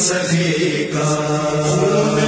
سخی کا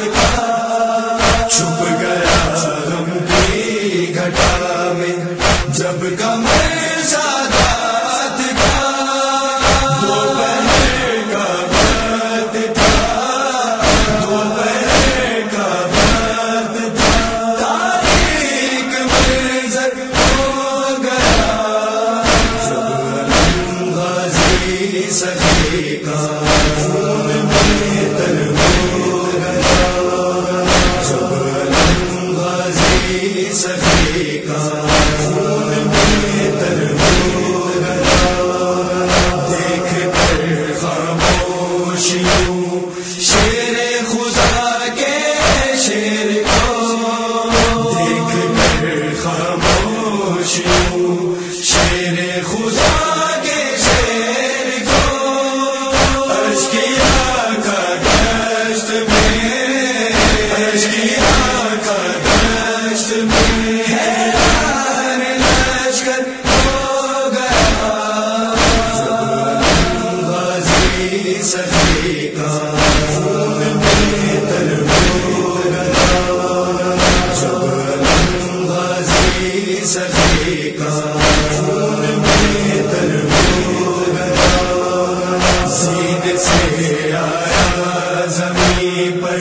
سکے آیا زمین پر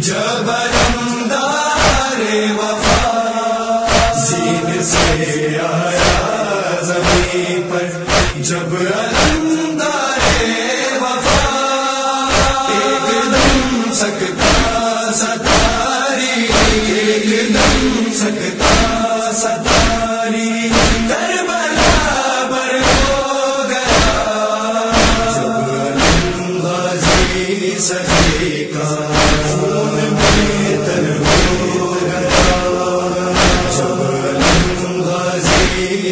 جب رمدار وفا سینے سے آیا زمین پر جب رمدار وفا ایک دم سکے سکے گا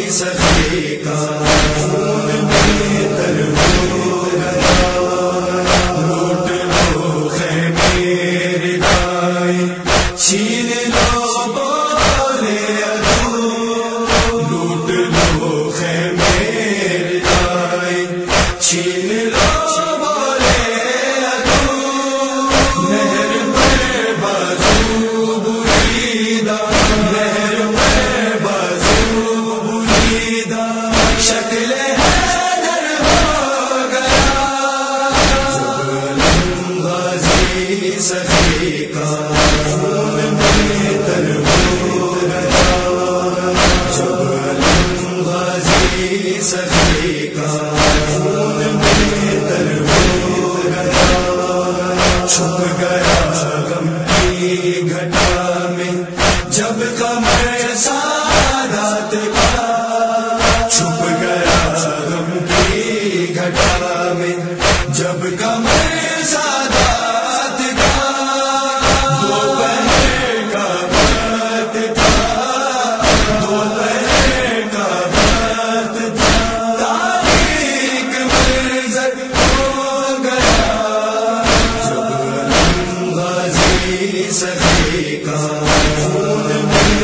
سکے گا سکے کا سبھی کا۔ خون میں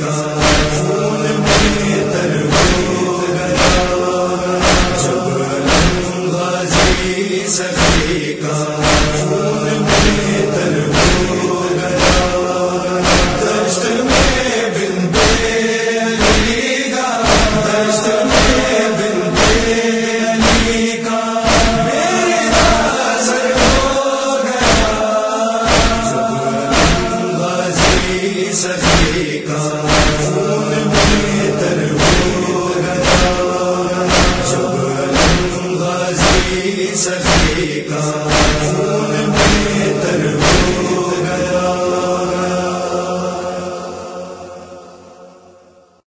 گا